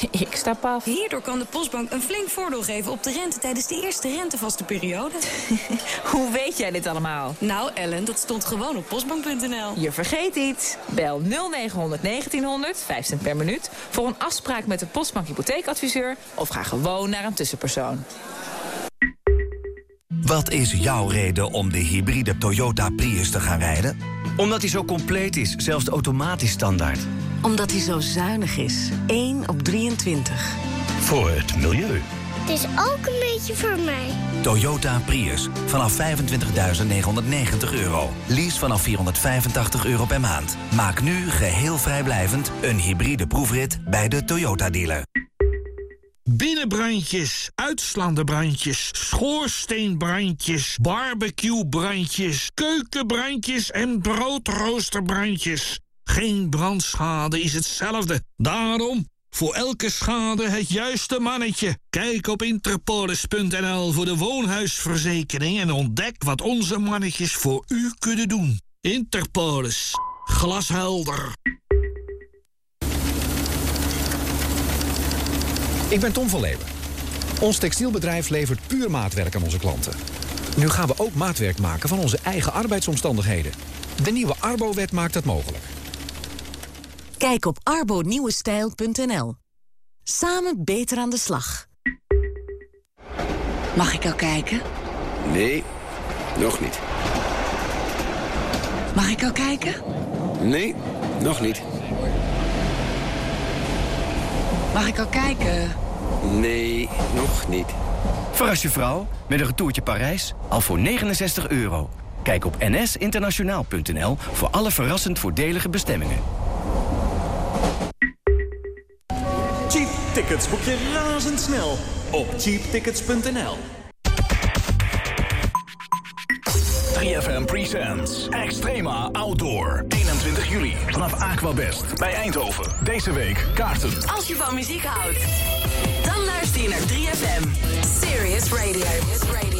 Ik sta paf. Hierdoor kan de Postbank een flink voordeel geven op de rente tijdens de eerste rentevaste periode. Hoe weet jij dit allemaal? Nou, Ellen, dat stond gewoon op postbank.nl. Je vergeet iets. Bel 0900 1900, 5 cent per minuut, voor een afspraak met de Postbank hypotheekadviseur of ga gewoon naar een tussenpersoon. Wat is jouw reden om de hybride Toyota Prius te gaan rijden? Omdat hij zo compleet is, zelfs automatisch standaard. Omdat hij zo zuinig is. 1 op 23. Voor het milieu. Het is ook een beetje voor mij. Toyota Prius. Vanaf 25.990 euro. Lease vanaf 485 euro per maand. Maak nu geheel vrijblijvend een hybride proefrit bij de Toyota dealer. Binnenbrandjes, uitslaande brandjes, schoorsteenbrandjes, barbecuebrandjes, keukenbrandjes en broodroosterbrandjes. Geen brandschade is hetzelfde. Daarom voor elke schade het juiste mannetje. Kijk op interpolis.nl voor de woonhuisverzekering en ontdek wat onze mannetjes voor u kunnen doen. Interpolis. Glashelder. Ik ben Tom van Leeuwen. Ons textielbedrijf levert puur maatwerk aan onze klanten. Nu gaan we ook maatwerk maken van onze eigen arbeidsomstandigheden. De nieuwe Arbo-wet maakt dat mogelijk. Kijk op arbonieuwestijl.nl. Samen beter aan de slag. Mag ik al kijken? Nee, nog niet. Mag ik al kijken? Nee, nog niet. Mag ik al kijken? Nee, nog niet. Verras je vrouw met een retourtje Parijs al voor 69 euro. Kijk op nsinternationaal.nl voor alle verrassend voordelige bestemmingen. Tickets boek je razendsnel op cheaptickets.nl. 3FM Presents Extrema Outdoor. 21 juli vanaf Aquabest bij Eindhoven. Deze week kaarten. Als je van muziek houdt, dan luister je naar 3FM. Serious Radio.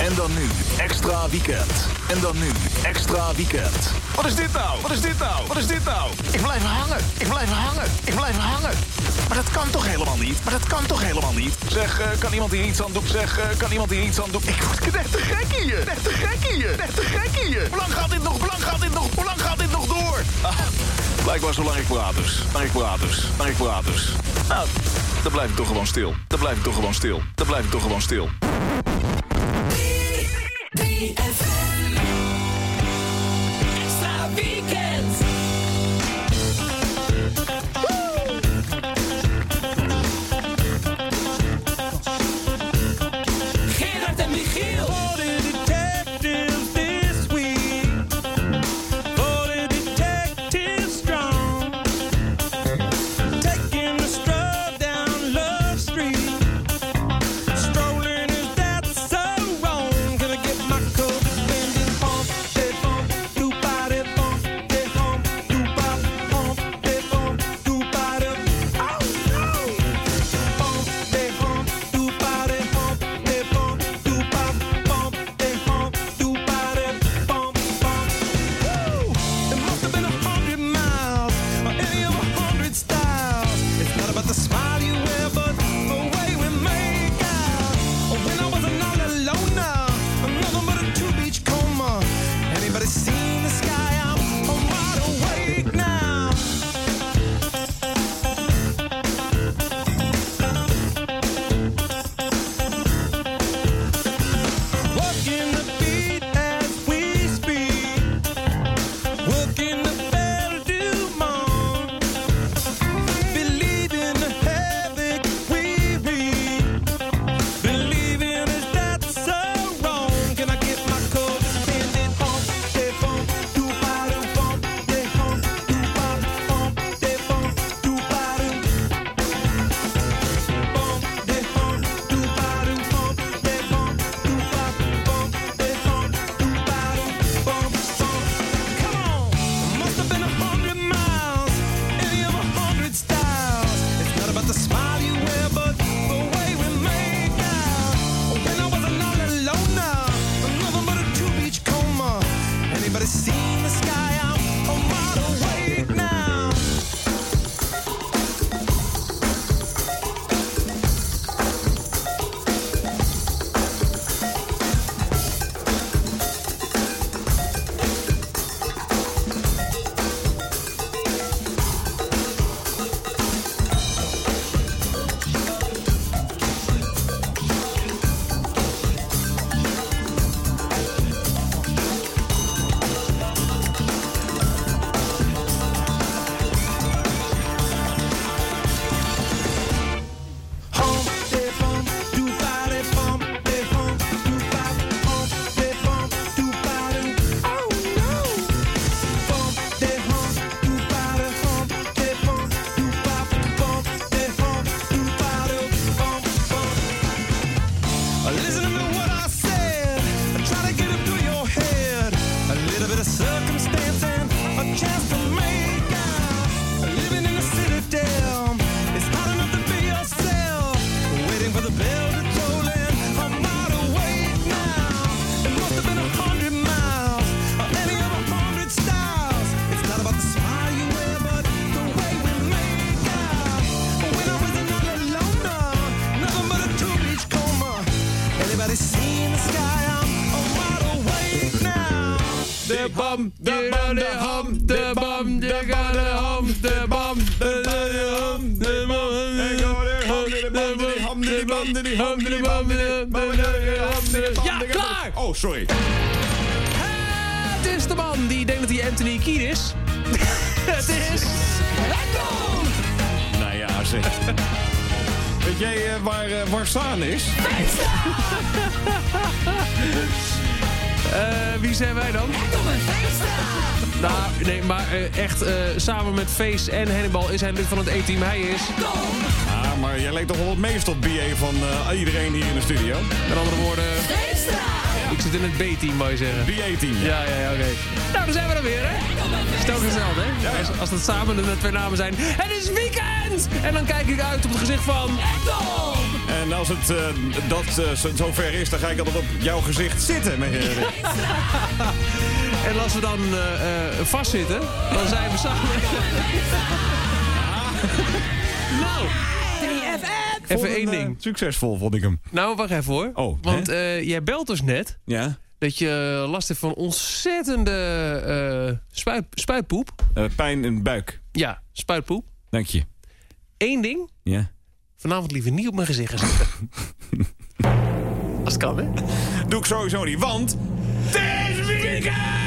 En dan nu extra weekend. En dan nu extra weekend. Wat is dit nou? Wat is dit nou? Wat is dit nou? Ik blijf hangen. Ik blijf hangen. Ik blijf hangen. Maar dat kan toch helemaal niet? Maar dat kan toch helemaal niet? Zeg, eh, kan iemand hier iets aan doen? Zeg, eh, kan iemand hier iets aan doen? Ik word echt te gek hier. Echt te gek hier. Echt te gek hier. Hoe lang gaat dit nog? Hoe lang gaat dit nog? Hoe lang gaat dit nog door? Ah, blijkbaar zolang ik praat dus. Lang ik praat dus. Lang ik praat dus. Nou, dan blijf ik toch gewoon stil. Dan blijf ik toch gewoon stil. Dan blijf ik toch gewoon stil. Extra sorry. Het is de man die denkt dat hij Anthony Kiedis is. Het is... Hector! Nou ja, zeg. Weet jij eh, waar, eh, waar staan is? Eh, wie zijn wij dan? Nou, nee, maar eh, echt eh, samen met Face en Hannibal is hij lid van het E-team. Hij is... Ah, maar jij lijkt toch wel het meest op BA van eh, iedereen hier in de studio? Met andere woorden... Ik zit in het B-team, wou je zeggen. BA-team, Ja, ja, ja, oké. Nou, dan zijn we er weer, hè? Stel gesteld, hè? Als, als dat samen de twee namen zijn. Het is weekend! En dan kijk ik uit op het gezicht van... En als het eh, dat eh, zo- zover is, dan ga ik altijd op jouw gezicht zitten. Met, En als we dan eh, eh, vastzitten, dan zijn we samen... nou, even één ding. succesvol, vond ik hem. Nou, wacht even hoor. Oh, Want eh, jij belt dus net Ja? dat je last hebt van ontzettende eh, spuit, spuitpoep. Eh, pijn in de buik. Ja, spuitpoep. Dank je. Eén ding, Ja. vanavond liever niet op mijn gezicht gaan zitten. Als het kan, hè? Doe ik sowieso niet, want... Het is weekend!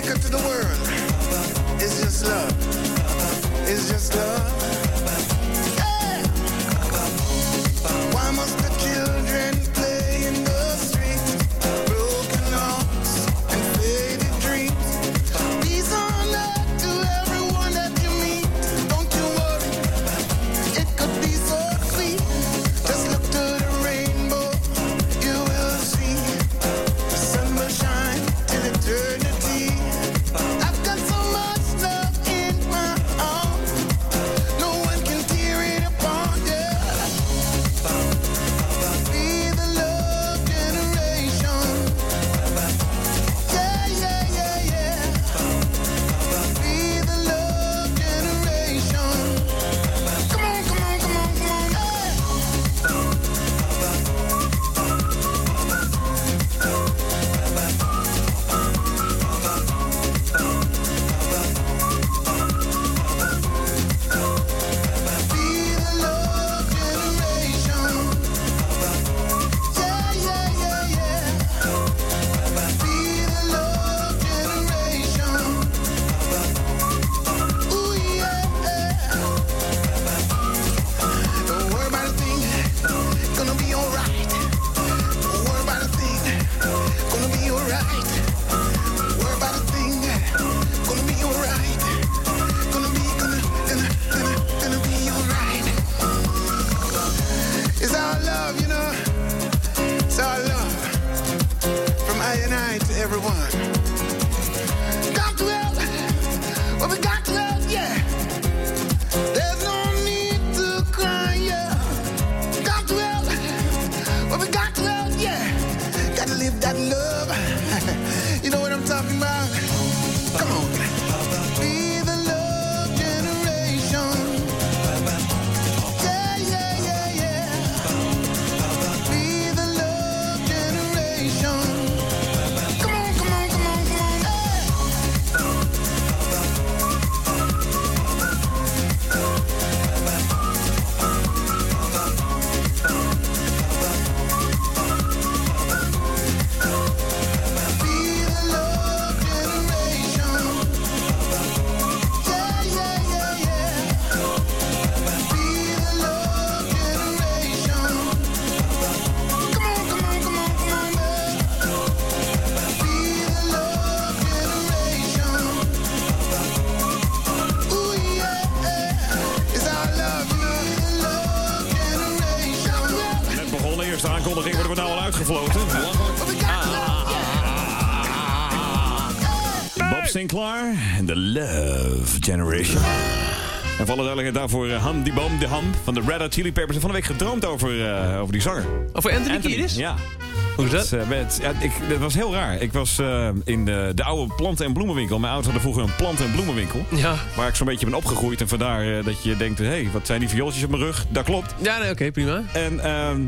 Jamaica to the world, it's just love. It's just love. Love Generation. En voor alle duidelijkheid daarvoor Ham die Bam de Ham van de Red Hot Chili Peppers. En van de week gedroomd over, eh, over die zanger. Over Anthony, Kiedis? Ja. Hoe is dat? Het, eh, ja, ik, dat was heel raar. Ik was eh, in de, de oude planten- en bloemenwinkel. Mijn ouders hadden vroeger een planten- en bloemenwinkel. Ja. Waar ik zo'n beetje ben opgegroeid. En vandaar eh, dat je denkt, hé, hey, wat zijn die viooltjes op mijn rug? Dat klopt. Ja, nee, oké, prima. En ehm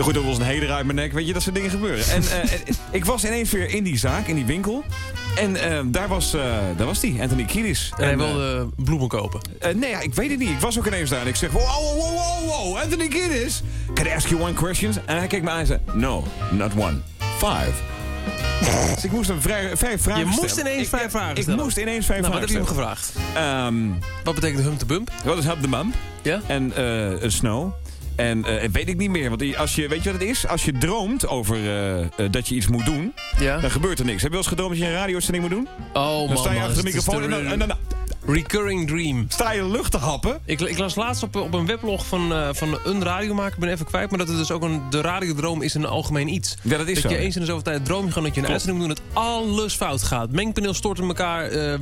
er gooit ook wel eens een heder uit mijn nek. Weet je, dat soort dingen gebeuren. En en ik was ineens weer in die zaak, in die winkel. En ehm, daar was eh, daar was die, Anthony Kiedis. En hij eh, wilde bloemen kopen. eh, nee, ja, ik weet het niet. Ik was ook ineens daar en ik zeg... Wow, wow, wow, wow, Anthony Kiedis. Can I ask you one question? En hij keek me aan en zei... No, not one. Five. dus ik moest hem vrij, vijf vragen Je moest stellen. ineens Ik- vijf vragen Ik stellen. moest ineens vijf Nou, wat vragen heb je hem gevraagd? Ehm, Wat betekent hum to bump? wat is Hub the Mum? Ja? En eh snow. En eh, weet ik niet meer. Want als je, weet je wat het is? Als je droomt over eh, eh, dat je iets moet doen, Ja. dan gebeurt er niks. Heb je wel eens gedroomd dat je een radiozending moet doen? Oh, man. dan sta je man, achter de microfoon en dan, en dan Recurring dream. sta je lucht te happen. Ik, ik las laatst op, op een weblog van, eh, van een radiomaker, ik ben even kwijt, maar dat het dus ook een, de radiodroom is een algemeen iets. Ja, dat is dat zo. je eens in de zoveel tijd droom je gewoon dat je een Klopt. uitzending moet doen dat alles fout gaat. Mengpaneel stort in elkaar, eh,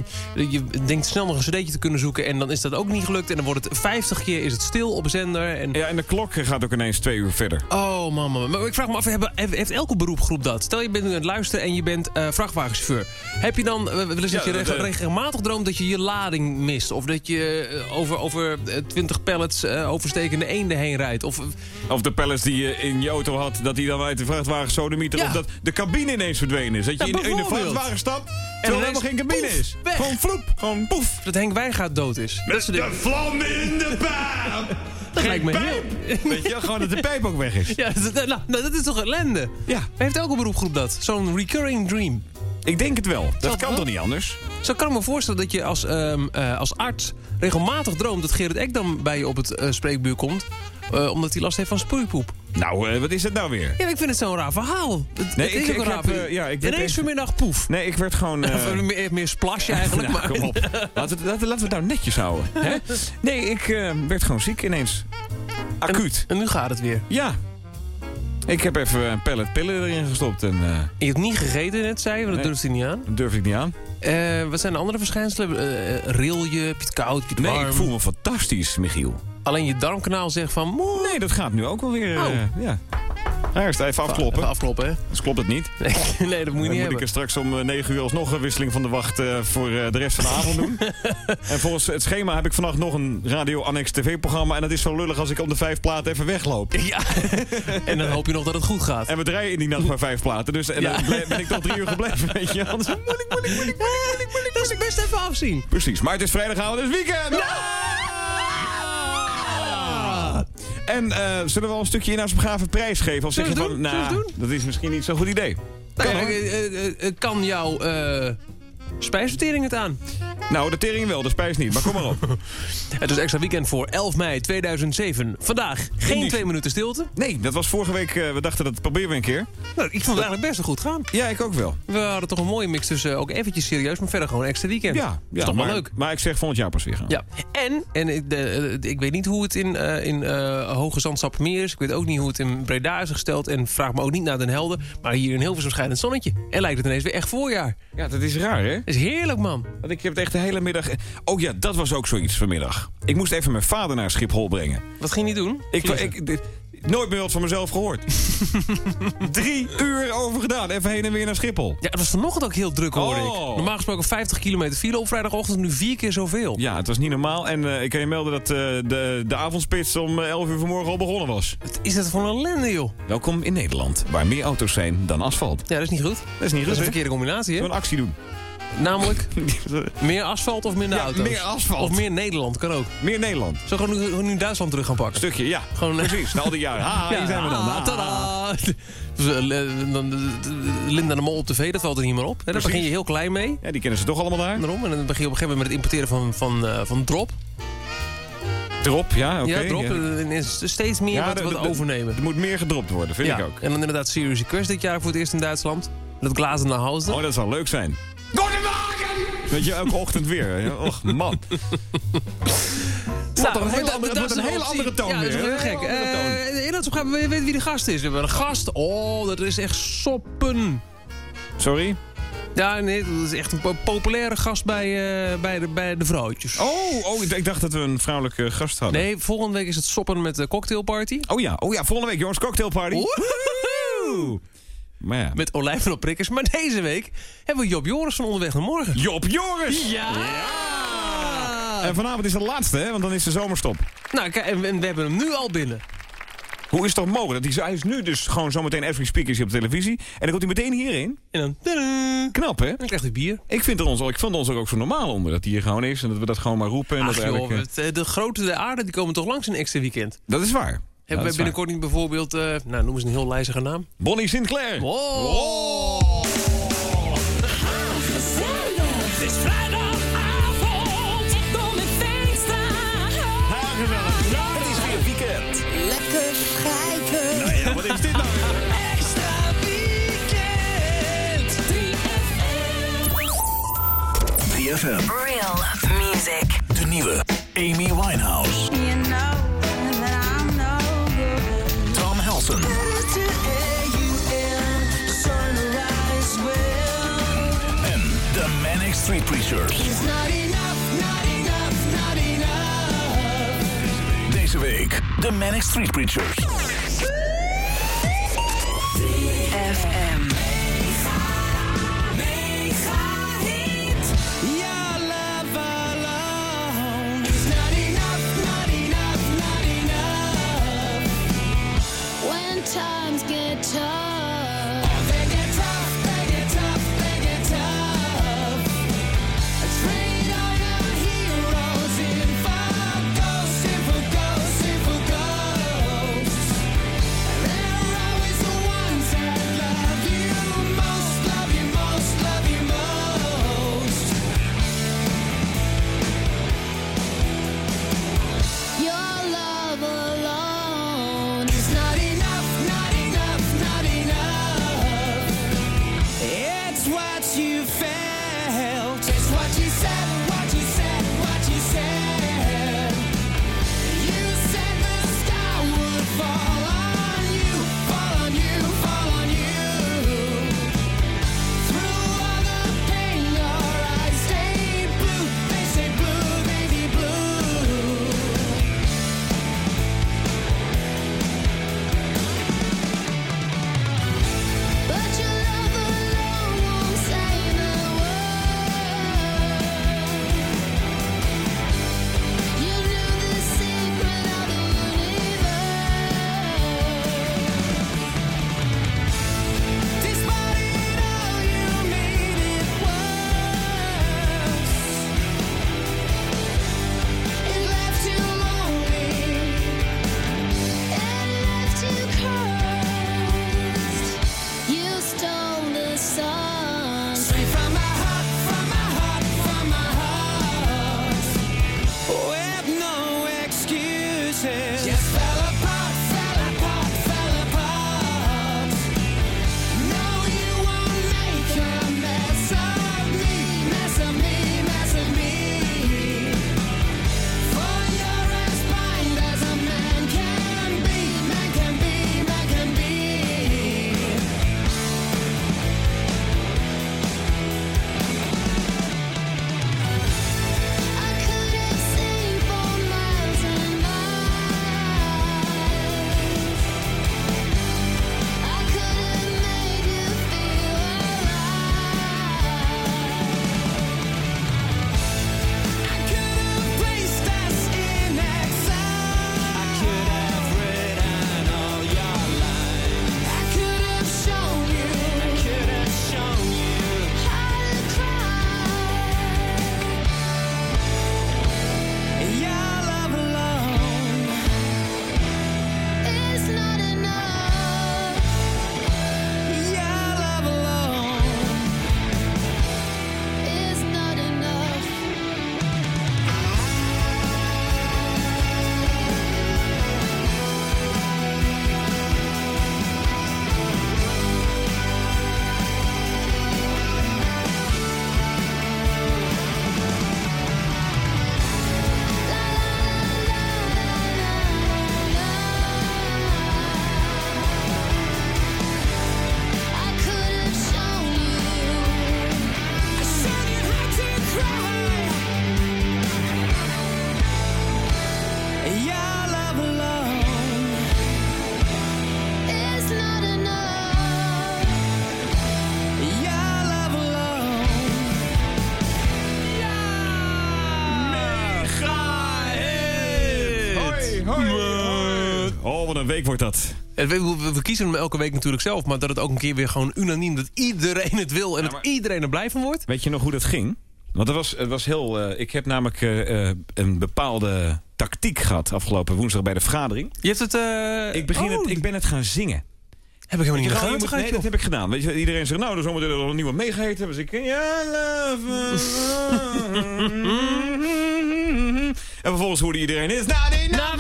je denkt snel nog een cd'tje te kunnen zoeken en dan is dat ook niet gelukt. En dan wordt het 50 keer is het stil op zender. En... Ja, en de klok gaat ook ineens twee uur verder. Oh, mama. Maar ik vraag me af, hebben- heeft elke beroepgroep dat? Stel, je bent nu aan het luisteren en je bent eh, vrachtwagenchauffeur. Heb je dan wel eens Ja, je dat, eh, regelmatig droomt dat je je lading mist? Of dat je eh, over, over eh, 20 pallets eh, overstekende eenden heen rijdt? Of, Of de pallets die je in je auto had, dat die dan uit de vrachtwagen sodemieter... Ja. Of dat de cabine ineens verdwenen is. Dat je Ja, in, in de vrachtwagen stapt en er helemaal geen cabine poef, is. weg. Gewoon vloep, gewoon poef. dat Henk Wijngaard dood is. Dat dingen. vlam in de pijp! Dat lijkt me heel... Weet je, gewoon dat de pijp ook weg is. Ja, dat, nou, nou, dat is toch ellende? Ja. Heeft elke beroepgroep dat? Zo'n recurring dream. Ik denk het wel. Dat kan wel? toch niet anders? Zo kan ik me voorstellen dat je als, ehm, eh, als arts regelmatig droomt... dat Gerrit Ek dan bij je op het eh, spreekbuur komt... eh, omdat hij last heeft van sproeipoep. Nou, wat is het nou weer? Ja, ik vind het zo'n raar verhaal. Het, Nee, het is ik- ook een ik raar heb, ja, ik Ineens vanmiddag poef. Nee, ik werd gewoon... meer, meer splasje eigenlijk. nou, maar... kom op. Laten we, laten, we- het nou netjes houden. Hè? Nee, ik werd gewoon ziek ineens. Acuut. En nu gaat het weer. Ja. Ik heb even een pallet pillen erin gestopt en eh, Je hebt niet gegeten net, zei je, want dat Nee. durft hij niet aan. dat durf ik niet aan. Eh, wat zijn de andere verschijnselen? Eh eh, ril je, heb je het koud, heb je het Nee, warm? ik voel me fantastisch, Michiel. Alleen je darmkanaal zegt van... moe. Nee, dat gaat nu ook wel weer. Oh. eh, ja. Eerst even afkloppen. Even afkloppen, hè? Dus klopt het niet. Nee, dat moet je Dan niet moet ik er straks om 9 uur alsnog een wisseling van de wacht eh, voor eh, de rest van de avond doen. en volgens het schema heb ik vannacht nog een Radio Annex TV-programma. En dat is zo lullig als ik om de vijf platen even wegloop. Ja, en dan hoop je nog dat het goed gaat. En we draaien in die nacht maar vijf platen. Dus en Ja. dan ben ik tot drie uur gebleven, weet je. Anders moeilijk, moeilijk, moeilijk, moeilijk, moeilijk. Dat is best even afzien. Precies, maar het is vrijdagavond, is weekend! En eh, zullen we wel een stukje in als begave prijs geven? Of zeg je van, nou, dat is misschien niet zo'n goed idee. Nou, Kan eh, eh, eh, kan jouw eh spijsvertering het aan? Nou, de tering wel, de spijs niet, maar kom maar op. Het is extra weekend voor 11 mei 2007. Vandaag geen twee minuten stilte. Nee, dat was vorige week, eh, we dachten dat proberen we een keer. Nou, ik vond het eigenlijk best wel goed gaan. Ja, ik ook wel. We hadden toch een mooie mix tussen ook eventjes serieus, maar verder gewoon extra weekend. Ja, Dat ja is toch maar, wel leuk. Maar ik zeg volgend jaar pas weer gaan. Ja, en, en ik- de, eh, ik weet niet hoe het in, eh, in eh, Hoge Zandstapmeer is. Ik weet ook niet hoe het in Breda is gesteld. En vraag me ook niet naar Den Helder. Maar hier in Hilversum schijnt het zonnetje. En lijkt het ineens weer echt voorjaar. Ja, dat is raar, hè? Dat is heerlijk, man. Want ik heb het echt de hele middag... Oh ja, dat was ook zoiets vanmiddag. Ik moest even mijn vader naar Schiphol brengen. Wat ging je doen? Ik, ik, dit- nooit meer wat van mezelf gehoord. Drie uur over gedaan. Even heen en weer naar Schiphol. Ja, het was vanochtend ook heel druk, hoor ik. Oh. Normaal gesproken 50 kilometer file op vrijdagochtend. Nu vier keer zoveel. Ja, het was niet normaal. En eh, ik kan je melden dat eh, de, de avondspits om eh, 11 uur vanmorgen al begonnen was. Wat is dat voor een ellende, joh? Welkom in Nederland, waar meer auto's zijn dan asfalt. Ja, dat is niet goed. Dat is niet Dat is een verkeerde combinatie, hè? Een actie doen? Namelijk meer asfalt of minder Ja, auto's? meer asfalt. Of meer Nederland, kan ook. Meer Nederland. Zo gewoon nu, nu Duitsland terug gaan pakken. Stukje, ja. Gewoon, eh, Precies, na al die jaren. Ha, hier zijn we dan. ah, Ah. tada. Dus, eh, eh, Linda de Mol op tv, dat valt er niet meer op. Hè, Daar begin je heel klein mee. Ja, die kennen ze toch allemaal daar. Daarom. En dan begin je op een gegeven moment met het importeren van, van, van drop. Drop, ja, oké. ja, drop. ja. Steeds meer Ja, wat, de- overnemen. Er moet meer gedropt worden, vind ja. ik ook. En dan inderdaad Serious Request dit jaar voor het eerst in Duitsland. Dat glazen naar huis. Oh, dat zou leuk zijn. Weet je, elke ochtend weer. Och, man. Nou, wordt een hele dat- andere- dat een hele andere toon Ja, dat is weer, heel gek. Een andere toon. Eh, in dat we weten wie de gast is. We hebben een gast. Oh, dat is echt soppen. Sorry? Ja, nee, dat is echt een po- populaire gast bij, eh, bij, de, bij de vrouwtjes. Oh, oh, ik- ik dacht dat we een vrouwelijke gast hadden. Nee, volgende week is het soppen met de cocktailparty. Oh ja, oh ja, volgende week jongens, cocktailparty. Woehoe! Maar ja. Met olijven op prikkers. Maar deze week hebben we Job Joris van onderweg naar morgen. Job Joris! Ja! En vanavond is de laatste, hè? Want dan is de zomerstop. Nou, kijk, en, en we hebben hem nu al binnen. Hoe is het toch mogelijk? Dat hij, hij is nu dus gewoon zometeen every speaker is op televisie. En dan komt hij meteen hierin. En dan... tadaa, Knap, hè? Dan krijgt hij bier. Ik vind, er ons, ik vond ons ook zo normaal onder. Dat hij hier gewoon is en dat we dat gewoon maar roepen. En Ach dat, joh, eigenlijk, eh, het, de grote der aarde die komen toch langs een extra weekend. dat is waar. Hebben is binnenkort niet bijvoorbeeld... eh, nou, noem eens een heel lijzige naam. Bonnie Sinclair. Oh! Het is vrijdagavond, kom in feesten. Het is weer weekend. Lekker schijken. Nou ja, wat is dit nou? Extra weekend. 3FM. 3FM. Real music. De nieuwe Amy Winehouse. by Street Preachers. It's not enough, not enough, not enough. Deze week de Manic Street Preachers. 3FM. Week wordt dat. En we, we, we kiezen hem elke week natuurlijk zelf, maar dat het ook een keer weer gewoon unaniem, dat iedereen het wil en dat iedereen er blij van wordt. Weet je nog hoe dat ging? Want het was, het was heel... eh, ik heb namelijk eh, eh, een bepaalde tactiek gehad afgelopen woensdag bij de vergadering. Je hebt het... eh, Ik, begin oh, het, ik ben het gaan zingen. Heb ik helemaal niet moet- gehad, Nee, dat heb ik gedaan. Weet je, iedereen zegt, nou, er zometeen nog een nieuwe meegeheten. Dus ik, ja, love. En vervolgens hoorde iedereen, is nou, nee, nou.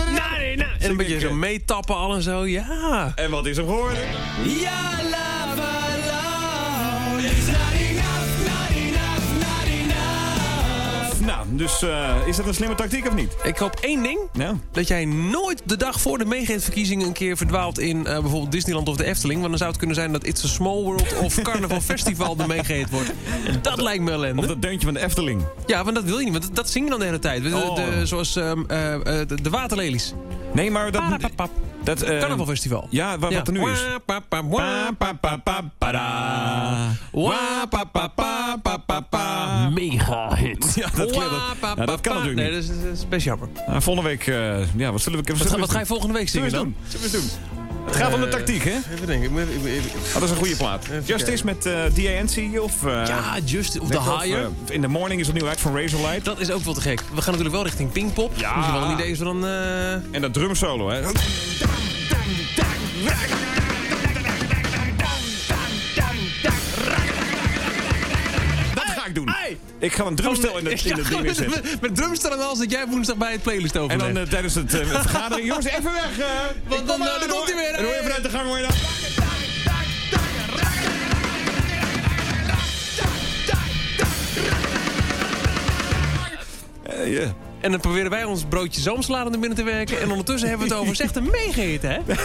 En een beetje zo meetappen al en zo, ja. En wat is er geworden? Ja, Nou, dus eh, is dat een slimme tactiek of niet? Ik hoop één ding. Dat jij nooit de dag voor de meegeetverkiezingen een keer verdwaalt in eh, bijvoorbeeld Disneyland of de Efteling. Want dan zou het kunnen zijn dat It's a Small World of Carnival Festival de meegeet wordt. En dat lijkt me ellende. Of dat deuntje van de Efteling. Ja, want dat wil je niet, want dat, dat zing je dan de hele tijd. De- Oh. de- zoals ehm, eh, de, de waterlelies. Nee, maar dat... Parapapap. dat eh, Carnavalfestival. Ja, wa- wat er nu is. Ja, dat, klinkt- dat, ja, dat kan natuurlijk Nee, niet. dat is, dat is best jammer. Nou, volgende week, eh, ja, wat zullen we... Wat, ga- wat ga je volgende week zingen dan? Zullen we doen? Het gaat om de Eh, tactiek, hè? Even denken. even- moet even- Oh, dat is een goede plaat. Justice met uh, DANC of... eh, Ja, Just of The of, Higher. eh, in the Morning is opnieuw uit van Razorlight. Dat is ook wel te gek. We gaan natuurlijk wel richting Pinkpop. Ja. Je wel een idee is dan... eh, En dat drumsolo, hè? Dat Ik ga een drumstel in het, in het ding zetten. met, met drumstel en alles dat jij woensdag bij het playlist En overlegt. dan eh, tijdens het eh, vergadering... Jongens, even weg! eh. Want dan, dan hoor. komt hij weer, En hoor je vanuit de gang hoor je dan... Ja. En dan proberen wij ons broodje zalmsalade naar binnen te werken. En ondertussen hebben we het over zeg hem meegeten, hè?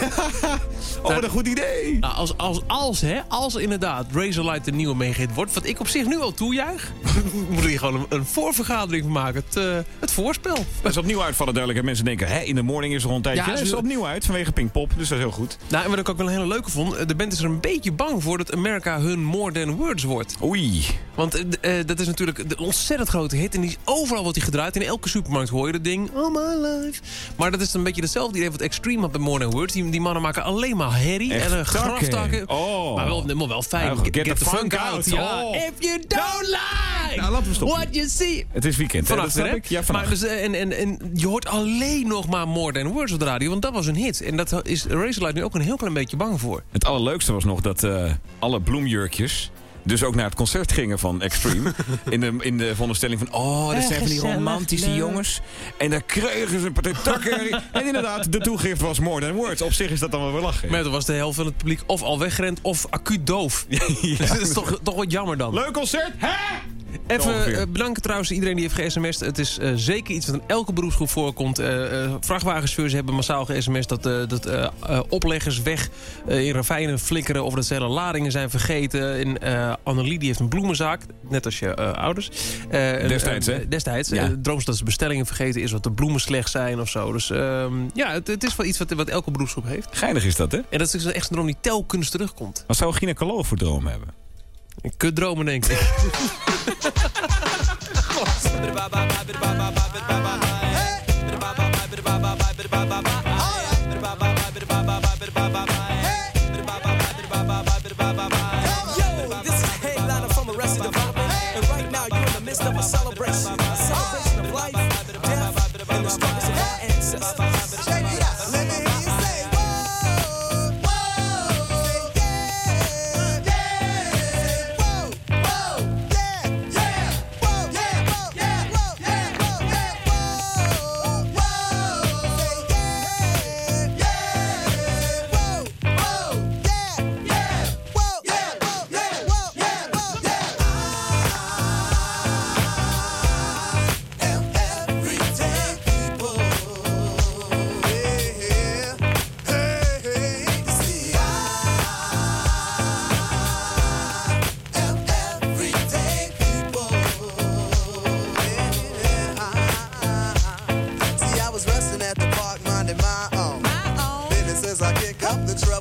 Oh, wat een goed idee. Nou, als, als, als, hè, als inderdaad Razorlight de nieuwe meegeet wordt... wat ik op zich nu al toejuich... moet er hier gewoon een, een voorvergadering van maken. Het, eh, het voorspel. Dat is opnieuw uitvallen duidelijk. En mensen denken, hè, in de morning is er al een tijdje. Ja, is opnieuw uit vanwege Pinkpop. Dus dat is heel goed. Nou, en wat ik ook wel een hele leuke vond... eh, de band is er een beetje bang voor dat America hun More Than Words wordt. Oei. Want eh, dat is natuurlijk een ontzettend grote hit. En die is overal wordt die gedraaid. In elke supermarkt hoor je dat ding. All my life. Maar dat is een beetje hetzelfde idee wat Extreme had bij More Than Words. Die, die mannen maken alleen maar herrie. Echt en uh, takken. graftakken. Oh. Maar wel, maar wel fijn. Nou, get the funk out. Ja. Oh. If you don't like Nou, laten we stoppen. what you see. Het is weekend, hè? Snap ik. Ja, maar vannacht. dus, eh, en, en, en je hoort alleen nog maar More Than Words op de radio. Want dat was een hit. En dat is Razorlight nu ook een heel klein beetje bang voor. Het allerleukste was nog dat eh, alle bloemjurkjes... dus ook naar het concert gingen van Extreme. in, de, in de veronderstelling van... oh, dat zijn van die romantische jongens. En daar kregen ze een partij takken. en inderdaad, de toegift was more than words. Op zich is dat dan wel weer lachen. Maar toen was de helft van het publiek of al weggerend of acuut doof. Dus dat is toch, toch wat jammer dan. Leuk concert, hè? Even eh, bedanken trouwens iedereen die heeft ge-sms'd. Het is eh, zeker iets wat in elke beroepsgroep voorkomt. Eh, vrachtwagenchauffeurs hebben massaal ge-sms'd dat, dat opleggers weg in ravijnen flikkeren... of dat ze hele ladingen zijn vergeten. En Annelie die heeft een bloemenzaak, net als je ouders. Destijds, hè? Destijds. Ja. Droom ze dat ze bestellingen vergeten is, wat de bloemen slecht zijn of zo. Dus ehm, ja, het, het is wel iets wat, wat elke beroepsgroep heeft. Geinig is dat, hè? En dat is echt een droom die telkens terugkomt. Wat zou een gynaecoloog voor droom hebben? Een kutdromen, denk ik. Vamos.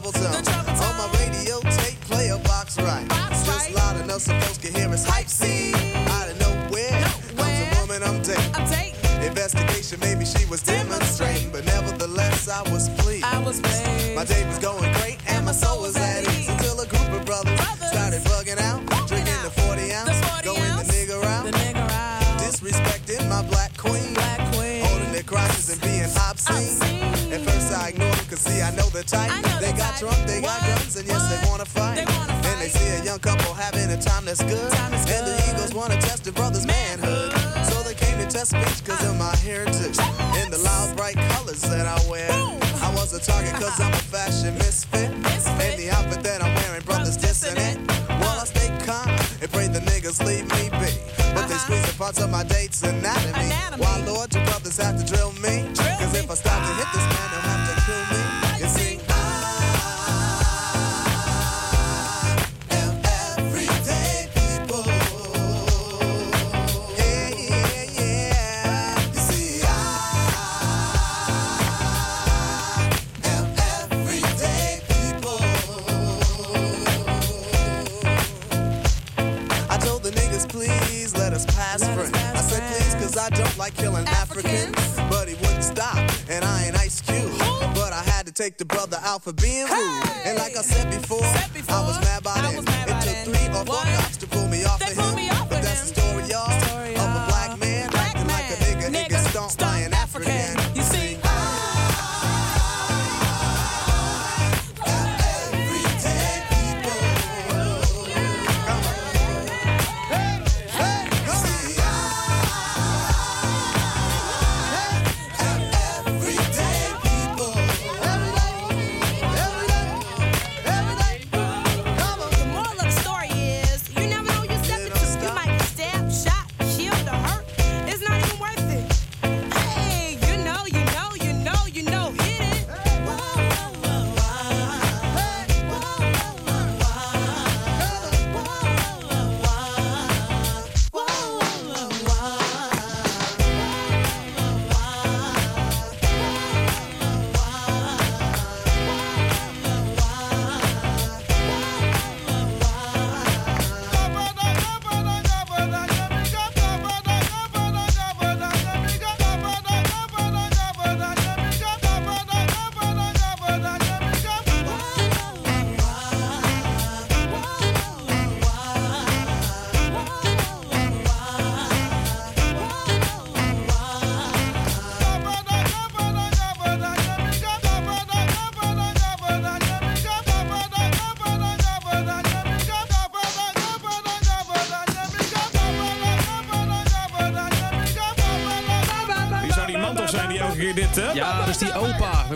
Treble tone. On my radio tape, play a box right. Just loud enough so folks can hear us hype. See, out of nowhere comes a woman I'm dating. Investigation, maybe she was demonstrating, but nevertheless I was pleased. My day was got drunk, they got guns, and yes they wanna fight. And they see a young couple having a time that's good, Time and the Eagles wanna test the brother's manhood. So they came to test me cause of my heritage In the loud bright colors that I wear. I was a target cause I'm a fashion misfit. And the outfit that I'm wearing, brothers dissing it. Well, I stay calm and pray the niggas leave me be. But they squeeze the parts of my date's anatomy. Why, Lord, do brothers have to drill me? The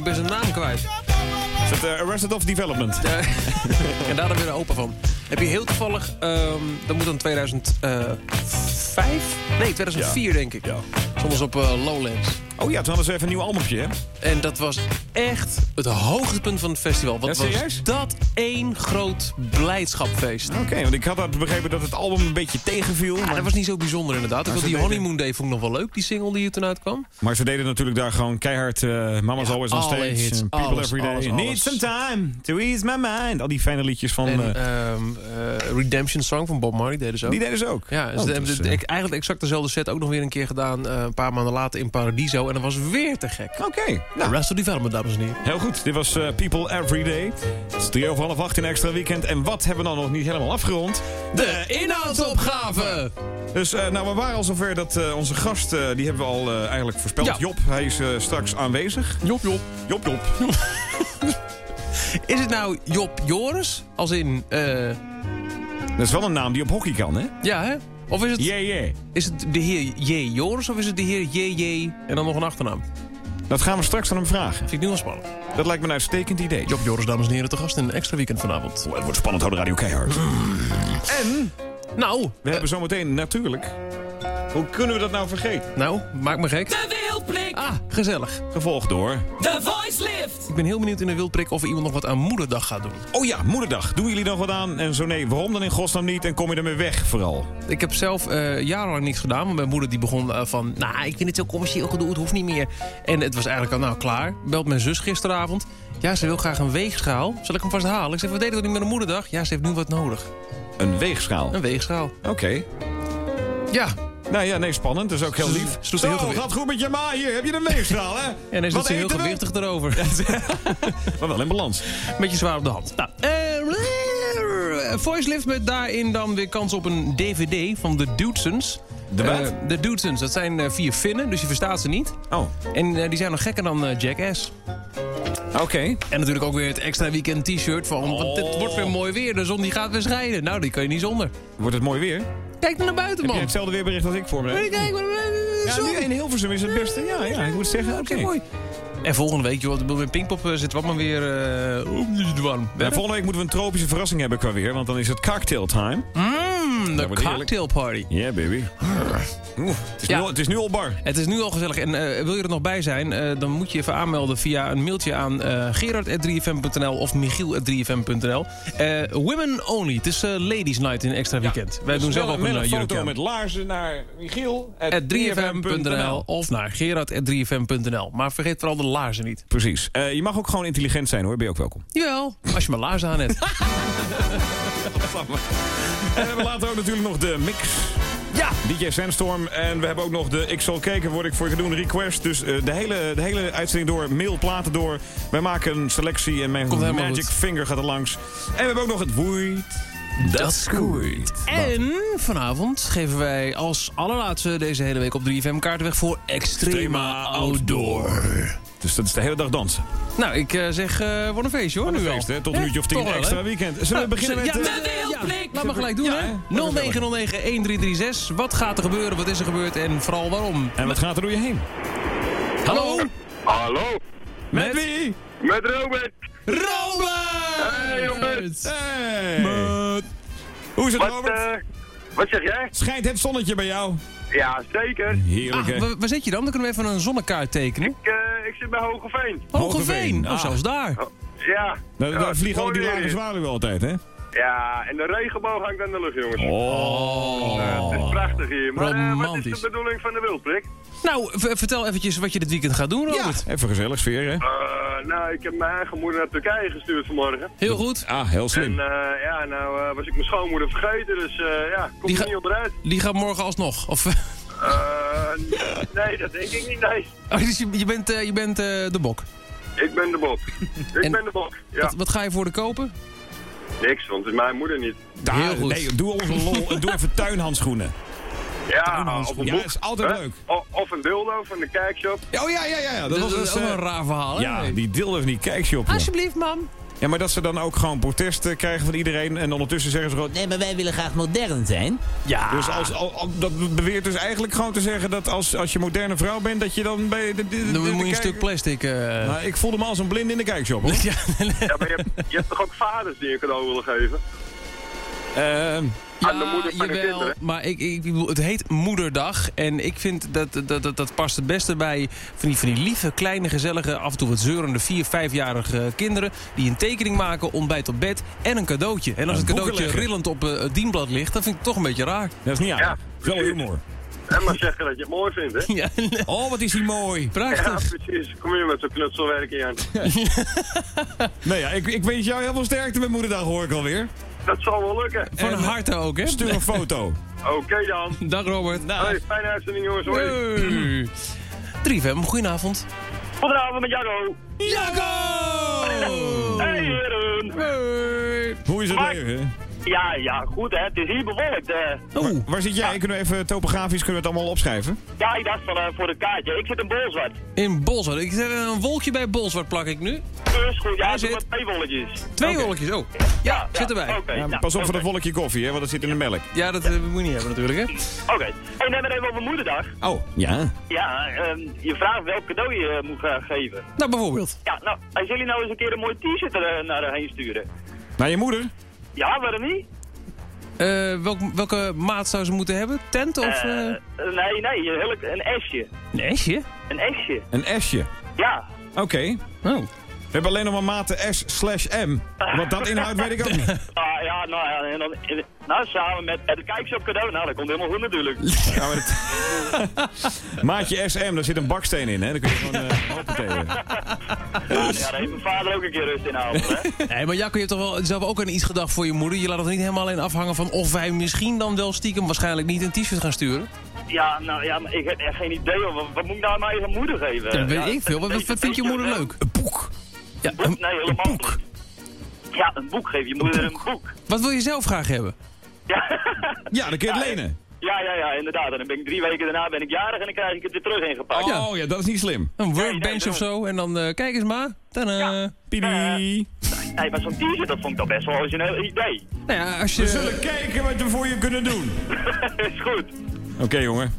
ben zijn naam kwijt. Is het eh, Arrested of Development? en daar dan weer een opa van. Heb je heel toevallig, ehm, dat moet dan 2005? Nee, 2004 denk ik. Soms op eh, Lowlands. Oh ja, toen hadden ze even een nieuw albumje, hè? En dat was echt het hoogtepunt van het festival. Wat Ja, was dat één groot blijdschapfeest. Oké, want ik had dat begrepen dat het album een beetje tegenviel. Ja, maar... dat was niet zo bijzonder inderdaad. Ik vond die deden- Honeymoon Day vond ik nog wel leuk, die single die hier toen uitkwam. Maar ze deden natuurlijk daar gewoon keihard eh, Mama's Ja, Always on Stage. hits, en People alles, Every Day. alles, Need some time to ease my mind. Al die fijne liedjes van... En eh, ehm, eh, Redemption Song van Bob Marley deden ze ook. die deden ze ook. Ja, Oh, ze hebben eh, eigenlijk exact dezelfde set ook nog weer een keer gedaan. eh, een paar maanden later in Paradiso. En dat was weer te gek. Oké. Nou, Rest of Development, dames en heren. Heel goed, dit was eh, People Every Day. Het is drie over half acht in extra weekend. En wat hebben we dan nog niet helemaal afgerond? De inhoudsopgave! Dus eh, nou, we waren al zover dat eh, onze gast, eh, die hebben we al eh, eigenlijk voorspeld. Ja. Job, hij is eh, straks aanwezig. Job, Job. Job, Job. Is het nou Job Joris? Als in, eh, Dat is wel een naam die op hockey kan, hè? ja hè? Of is het, Yeah, yeah. is het de heer J. Joris of is het de heer JJ en dan nog een achternaam? Dat gaan we straks aan hem vragen. Vind ik nu wel spannend. Dat lijkt me een uitstekend idee. Job Joris, dames en heren, te gast in een extra weekend vanavond. Oh, het wordt spannend, hou de radio keihard. En Nou, we hebben zometeen natuurlijk... Hoe kunnen we dat nou vergeten? nou, maak me gek. De Wildprik. Ah, gezellig. Gevolgd door... De Voice Lift. Ik ben heel benieuwd in de wildprik of er iemand nog wat aan moederdag gaat doen. Oh ja, moederdag. Doen jullie nog wat aan? En zo nee, waarom dan in godsnaam niet? En kom je ermee weg vooral? Ik heb zelf eh, jarenlang niks gedaan. Maar mijn moeder die begon eh, van... Nou, ik vind het zo commercieel gedoe, het hoeft niet meer. En het was eigenlijk al, nou, klaar. Belt mijn zus gisteravond. Ja, ze wil graag een weegschaal. Zal ik hem vast halen? Ik zeg, wat deed dat niet met een moederdag? Ja, ze heeft nu wat nodig. Een weegschaal. Een weegschaal. Oké. Ja, Nou ja, nee, spannend. Dat is ook heel lief. Sloeg Zo, heel gewicht. gaat goed met je ma. Hier, heb je een weegstraal, hè? En dan Wat zit ze heel eten we? gewichtig erover. Maar wel in balans. Beetje zwaar op de hand. Nou, eh, Voicelift met daarin dan weer kans op een DVD van de Dudesons. De? Eh, De Dudesons, dat zijn vier Finnen, dus je verstaat ze niet. Oh, En die zijn nog gekker dan Jackass. oké. En natuurlijk ook weer het extra weekend t-shirt van... Want het wordt weer mooi weer, de zon die gaat weer schijnen. Nou, die kan je niet zonder. Wordt het mooi weer? Kijk naar buiten, Heb man. jij hetzelfde weerbericht als ik voor me? Kijk, kijk, Ja, nu in Hilversum is het beste. Ja, ja, ik moet zeggen. Oké. mooi. En volgende week, joh, met Pinkpop eh, zit wat maar weer... het warm. Ja, volgende week moeten we een tropische verrassing hebben qua weer. Want dan is het cocktail time. Mmm, de cocktail party. Yeah, baby. Oeh, het, is Ja. nu, al- het is nu al bar. Het is nu al gezellig. En eh, wil je er nog bij zijn, eh, dan moet je even aanmelden via een mailtje aan eh gerard.3fm.nl of michiel.3fm.nl. Eh women only. Het is Ladies Night in extra weekend. Wij doen zelf ook een een uh, foto met laarzen naar Michiel. At 3fm.nl of naar gerard.3fm.nl. Maar vergeet vooral de laarzen niet. Precies. Je mag ook gewoon intelligent zijn hoor, ben je ook welkom. Jawel, als je maar laarzen aan hebt. En we hebben later ook natuurlijk nog de mix. Ja. DJ Sandstorm. En we hebben ook nog de Ik zal kijken, word ik voor je doen request. Dus eh, de, hele, de hele uitzending door, mail, platen door. Wij maken een selectie en mijn Magic goed. Finger gaat er langs. En we hebben ook nog het woeit. Dat is goed. En vanavond geven wij als allerlaatste deze hele week op 3FM kaarten weg voor Extrema Outdoor. Dus dat is de hele dag dansen. Nou, ik eh, zeg, eh wat een feestje hoor, Wat een nu feest, hè? Tot een uurtje of tien toch extra weekend. Zullen we Nou, beginnen ja, met... ja, eh, ja, laat maar gelijk doen, Ja, hè? hè? Wat gezellig. 0909-1336. Wat gaat er gebeuren? Wat is er gebeurd? En vooral waarom? En wat gaat er door je heen? Hallo? Hallo, Met wie? met Robert. Robert! Hey, Robert. Hey. Hoe is het, Wat, Robert? Wat zeg jij? Schijnt het zonnetje bij jou? Ja, zeker. Heerlijk, Ah, hè? waar, zit je dan? Dan kunnen we even een zonnekaart tekenen. Ik, eh, ik zit bij Hogeveen. Hogeveen. Ah. Oh, zelfs daar. Ja. Daar, Ja, daar vliegen al die lage zwaluwen altijd, hè? Ja, en de regenboog hangt aan de lucht, jongens. Oh. Ja, het is prachtig hier. Maar eh, wat is de bedoeling van de wildprik? Nou, vertel eventjes wat je dit weekend gaat doen, Robert. Even gezellig sfeer, hè? Eh, nou, ik heb mijn eigen moeder naar Turkije gestuurd vanmorgen. Heel goed. Ah, heel slim. En eh, ja, nou eh, was ik mijn schoonmoeder vergeten, dus eh, ja, komt Die er niet onderuit. Die gaat morgen alsnog. Of, Eh, nee, dat denk ik niet, nee. oh, dus je, je bent, eh, je bent eh, de bok. Ik ben de Bob. Ik En ben de Bob, ja. Wat, wat ga je voor de kopen? Niks, want het is mijn moeder niet. Daar, Heel goed. Nee, doe onze lol doe even tuinhandschoenen. Ja, of een Ja, boek. is altijd hè? leuk. O- Of een dildo van de kijkshop. Oh ja, ja, ja. ja. Dat, was is dus, ook eh, een raar verhaal, hè? Ja, die dildo's in die kijkshop. joh. Alsjeblieft, mam. Ja, maar dat ze dan ook gewoon protesten krijgen van iedereen. En ondertussen zeggen ze gewoon... Nee, maar wij willen graag modern zijn. Ja. Dus als, al, al- dat beweert dus eigenlijk gewoon te zeggen dat als, als je moderne vrouw bent, dat je dan bij de, de, de- Dan de moet je een kijk- stuk plastic... eh, Nou, ik voelde me als een blind in de kijkshop, hoor. ja, Ja, maar je hebt, je hebt toch ook vaders die een cadeau willen geven? Ehm, Aan de moeder van de kinderen. maar ik, ik, het heet Moederdag. En ik vind dat dat, dat, dat past het beste bij van die, van die lieve, kleine, gezellige, af en toe wat zeurende vier, vijfjarige kinderen. Die een tekening maken, ontbijt op bed en een cadeautje. En als Een het cadeautje leggen. rillend op eh, het dienblad ligt, dan vind ik het toch een beetje raar. dat is niet aan. Ja, Wel precies. humor. En maar zeggen dat je het mooi vindt, hè? Ja, Oh, wat is die mooi. Ja, prachtig. precies. Kom hier met zo'n knutselwerkje aan. Nee, ja, ik, ik wens jou heel veel sterkte met moederdag, hoor ik alweer. Dat zal wel lukken. Van En, harte ook, hè? Stuur een foto. Oké dan. Dag Robert. Hey, fijne uitzending, jongens. Hoi. Hey. 3FM, goedenavond. Goedenavond met Jacco. Jaco! Hey, heren. Hoe is het Mike. leven? Ja, ja, goed hè. Het is hier bewolkt. eh. Oeh, Waar zit jij? Kunnen we even topografisch kunnen we het allemaal opschrijven? Ja, ik dacht van, eh, voor het kaartje. Ik zit in Bolzwart. in Bolzwart. Ik zet een wolkje bij Bolzwart plak ik nu. Is goed. Ja, zit. maar twee wolletjes. Twee Oké. wolkjes, oh. Ja, zit Ja, nou, pas op voor dat wolkje koffie, hè, want dat zit in de melk. Ja, dat eh, moet je niet hebben natuurlijk, hè? Oké. Hey, neem het even over moederdag. Oh, ja. Ja, ehm, je vraagt welk cadeau je moet gaan geven. Nou, bijvoorbeeld. Ja, nou, als jullie nou eens een keer een mooi t-shirt er, naar haar heen sturen. Naar je moeder? Ja, waarom niet? Eh, welk, welke maat zou ze moeten hebben? Tent of... Eh, eh, nee, nee, een, een S'je. Een esje? Een S'je. Een S'je. Ja. Oké. Oh. We hebben alleen nog maar maten S slash M. Wat dat inhoudt, weet ik ook niet. Ah, ja, nou ja, en dan, en- nou samen met het kijkshop cadeau, nou dat komt helemaal goed natuurlijk. Ja, maar het- Maatje SM, daar zit een baksteen in, hè? Dan kun je gewoon uh, hoppatee. Ja, ja, daar heeft mijn vader ook een keer rust in houden, hè. Nee, maar Jacco, je hebt toch wel zelf ook aan iets gedacht voor je moeder? Je laat het niet helemaal alleen afhangen van of wij misschien dan wel stiekem waarschijnlijk niet een t-shirt gaan sturen? Ja, nou ja, maar ik heb echt geen idee. hoor. Wat, wat moet ik nou aan mijn eigen moeder geven? Dat weet Ja, ik veel. Wat, wat, wat vindt je moeder leuk? Een boek. Ja, Een boek? Nee, helemaal niet. Ja, een boek geef je moeder een boek. Wat wil je zelf graag hebben? Ja, dan kun je het lenen. Ja, ja, ja, inderdaad. En dan ben ik drie weken daarna ben ik jarig en dan krijg ik het weer terug ingepakt. Oh ja, dat is niet slim. Een workbench of zo. En dan, eh, kijk eens maar. Tadaa. Pidi. Nee, maar zo'n t-shirt, dat vond ik toch best wel een origineel idee. Nou ja, als je... We zullen kijken wat we voor je kunnen doen. is goed. Oké, jongen.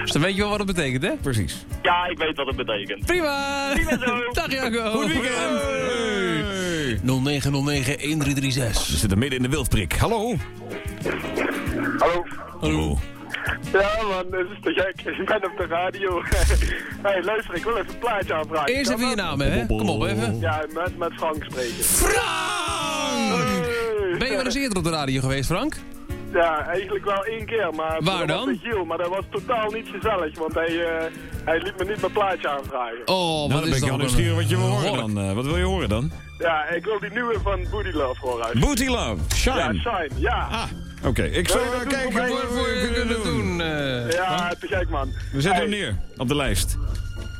Dus dan weet je wel wat het betekent, hè? Precies. Ja, ik weet wat het betekent. Prima! Prima zo. Dag Jaco! Goed weekend! 0909-1336. We zitten midden in de wildprik. Hallo. Hallo. Hallo. Ja man, dat is te gek. Ik ben op de radio. hey, luister, ik wil even een plaatje aanvragen. Eerst even je naam, hè? Kom op, even. Ja, met, met Frank spreken. Ben je wel eens eerder op de radio geweest, Frank? Ja, eigenlijk wel één keer, maar Waar dan? was bij Giel, maar dat was totaal niet gezellig, want hij, eh, hij liet me niet mijn plaatje aanvragen. Oh, Nou, dan ben ik nieuwsgierig wat je wil horen dan. Eh, wat wil je horen dan? Ja, ik wil die nieuwe van Booty Love horen. Booty Love. Shine. Ja, Shine, ja. Ah, oké. Ik zal even doen kijken wat we kunnen doen. Ja, te gek man. We zetten Hey, hem neer op de lijst.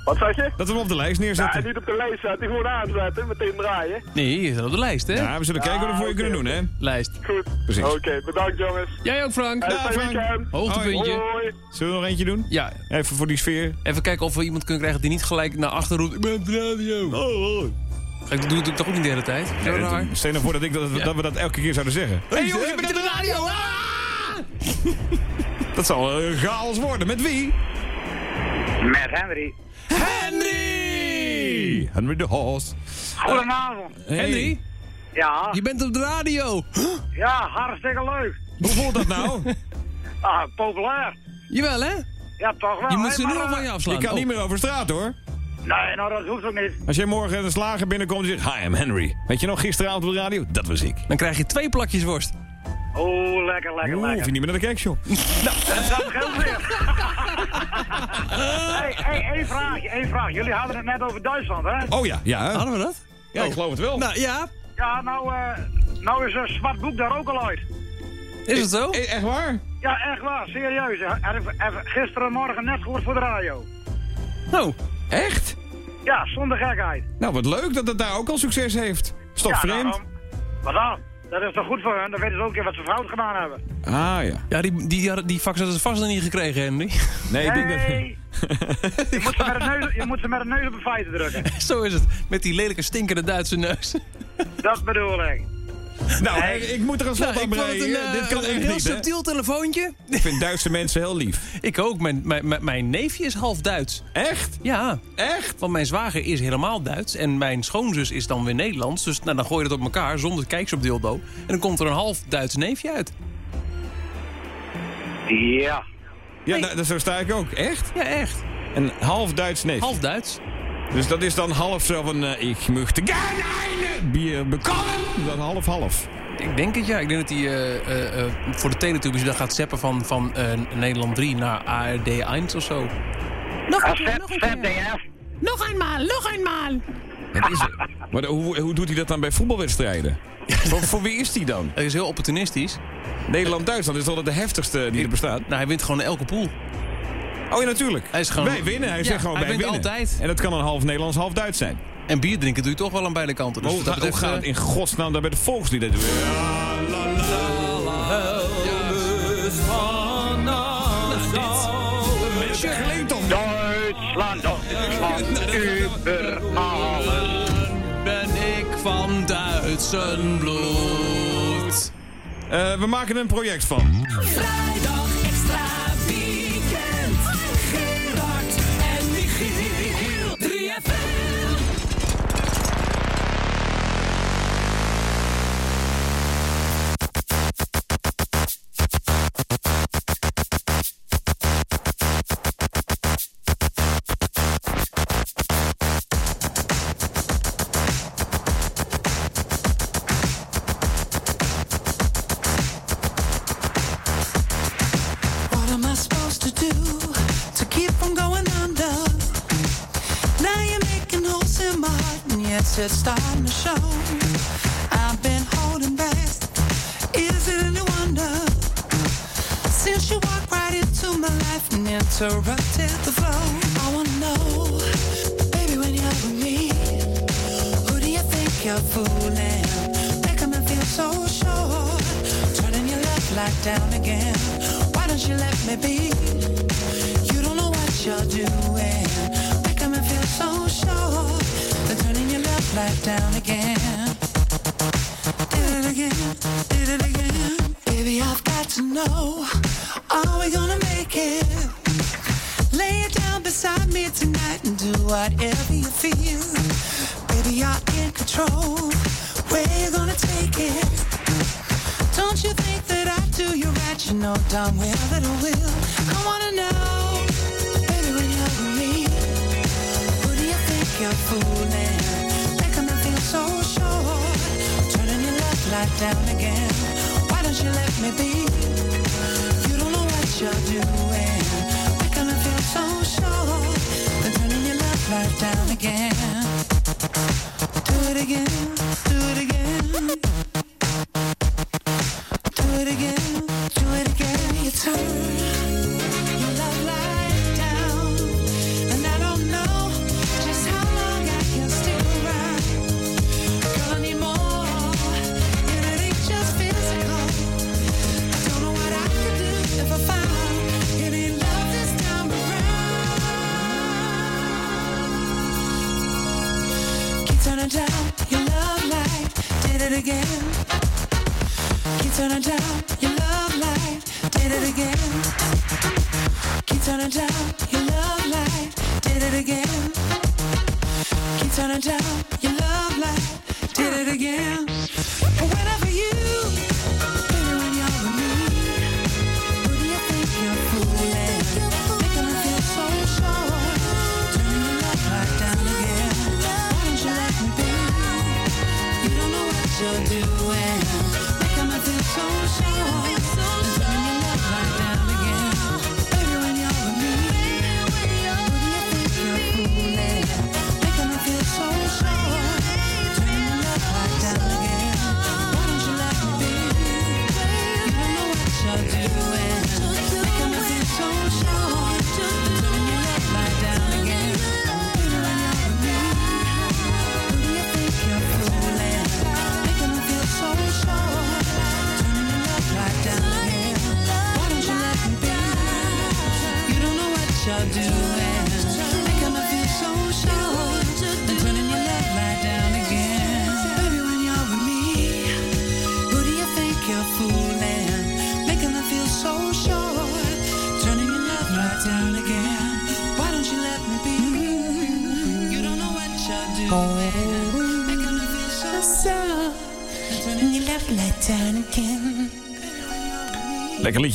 Wat zeg je? Dat we hem op de lijst Ja, neerzetten. niet op de lijst zetten, gewoon aanzetten, meteen draaien. Nee, je staat op de lijst, hè? Ja, we zullen kijken wat we voor je kunnen doen, hè? Lijst. Goed. Precies. Oké, bedankt jongens. Jij ook, Frank. Hey, Dag, fijn Frank. weekend. Hoogtepuntje. Hoi. Zullen we nog eentje doen? Ja. Even voor die sfeer. Even kijken of we iemand kunnen krijgen die niet gelijk naar achter roept. Ik ben op de radio. Oh, oh. Ik doe het toch ook niet de hele tijd? Zo Nee, raar. Stel je nou voor dat, ik dat, dat we dat elke keer zouden zeggen. Hé hey, jongens, je bent op de radio! Ah! Dat zal een chaos worden. Met wie? Met Henry. Henry! Henry de Horse. Goedenavond. Hey. Henry, Ja, je bent op de radio. ja, hartstikke leuk. Hoe voelt dat nou? Ah, populair. Jawel, hè? Ja, toch wel. Je moet ze nu al eh, van je afslaan. Je kan Oh. niet meer over straat hoor. Nee, nou dat hoeft ook niet. Als jij morgen een slager binnenkomt en zegt... Hi, I'm Henry. Weet je nog, gisteravond op de radio? Dat was ik. Dan krijg je twee plakjes worst. Oh, lekker, lekker, Oeh, hoef lekker. je niet meer naar de cakeshop. Dat geldt weer. Hey, hey, één vraagje, één vraag. Jullie hadden het net over Duitsland, hè? Oh ja, ja. Hadden we dat? Ja, ik geloof het wel. Nou, ja. Ja, nou, eh, nou is een zwart boek daar ook al uit. Is het zo? Eh, Echt waar? Ja, echt waar, serieus. Heb, heb gisterenmorgen net gehoord voor de radio. Oh. Echt? Ja, zonder gekheid. Nou, wat leuk dat het daar ook al succes heeft. Is toch ja, vreemd? daarom. Wat dan? Dat is toch goed voor hen? Dan weten ze ook een keer wat ze fout gedaan hebben. Ah ja. Ja, die, die, die, die fax hadden ze vast nog niet gekregen, Henry. Nee, ik denk dat... Nee. je, moet ze met neus, je moet ze met de neus op de feiten drukken. Zo is het. Met die lelijke stinkende Duitse neus. Dat bedoel ik. Nou, Nee. ik moet er een slot Nou, aan ik vond het een, breien. eh, Dit kan een echt heel niet, hè? subtiel telefoontje. Ik vind Duitse mensen heel lief. Ik ook. Mijn, mijn, mijn- neefje is half Duits. Echt? Ja. Echt? Want mijn zwager is helemaal Duits. En mijn schoonzus is dan weer Nederlands. Dus nou, dan gooi je dat op elkaar zonder kijks op dildo. En dan komt er een half Duits neefje uit. Ja. Ja, nou, zo sta ik ook. Echt? Ja, echt. Een half Duits neef. Half Duits. Dus dat is dan half zo van... eh, ik möchte gerne eine bier bekommen. Dat half-half. Ik denk het, ja. Ik denk dat hij eh, eh, eh, voor de Teletubbies dan gaat zeppen van, van eh, Nederland 3 naar ARD 1 of zo. Nog een keer, nog een keer. Nog eenmaal, nog eenmaal. Dat is het. Maar hoe, hoe doet hij dat dan bij voetbalwedstrijden? voor, voor wie is hij dan? Hij is heel opportunistisch. Nederland-Duitsland is altijd de heftigste die er bestaat. Nou, hij wint gewoon elke pool. Oh ja, natuurlijk. Hij is gewoon- Wij winnen. Hij Ja, zegt gewoon hij wij winnen. altijd. En dat kan een half Nederlands, half Duits zijn. En bier drinken doe je toch wel aan beide kanten. Dus hoe, wat dat betreft, gaat het eh, in godsnaam daar bij de volkslieden doen? Duitsland, Duitsland, über alles. ben ik van Duitse bloed. Eh, we maken er een project van. Vrijdag extra it's starting to show. I've been holding back. Is it any wonder? Since you walked right into my life, and interrupted the flow. I wanna know, baby, when you're with me, who do you think you're fooling? Making me feel so sure. Turning your left light down whatever you feel. Baby, you're in control. Where you gonna take it? Don't you think that I do you right? You know darn well that I will. I wanna know, baby, when you're with me, who do you think you're fooling? Making me feel so sure. Turning your left light down again. Why don't you let me be? You don't know what you're doing. Making me feel so sure. Light down again. Do it again, do it again. Do it again,